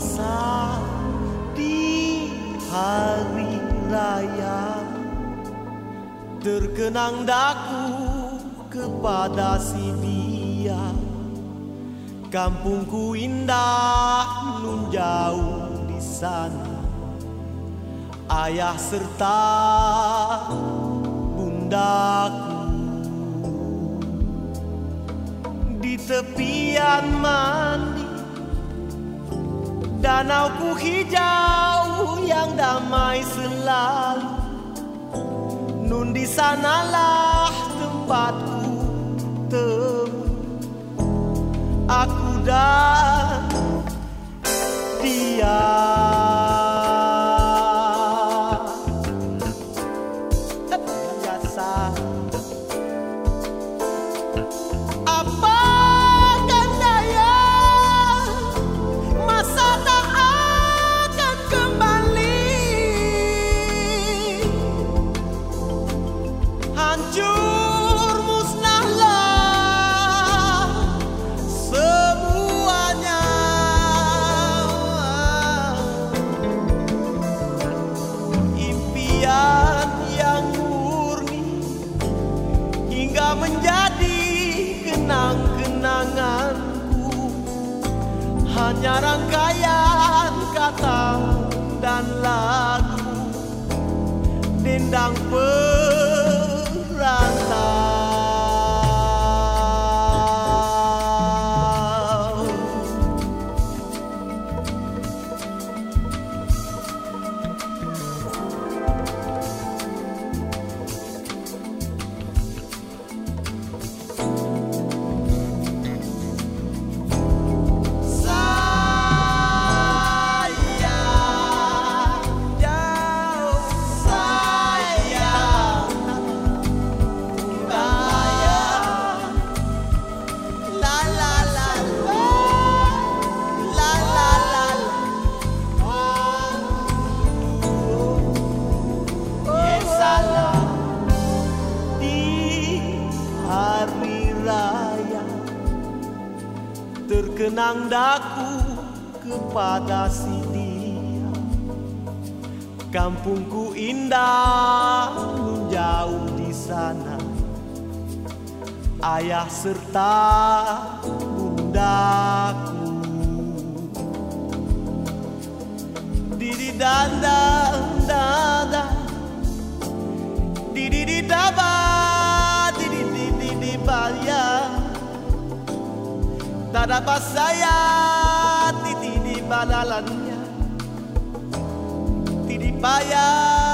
masa di hari raya. Terkenang daku kepada si dia. Kampungku indah nun jauh di sana. Ayah serta bundaku. Di tepian mandi Danauku hijau yang damai selalu. Nun di sanalah tempatku temu. Aku dan dia. Biasa. Apakan menjadi kenang-kenanganku. Hanya rangkaian kata dan lagu dendang perantau terkenang daku kepada si dia Kampungku indah nun jauh di sana. Ayah serta bundaku. Didi dandang Tak dapat saya titi di balalannya. Tidi payah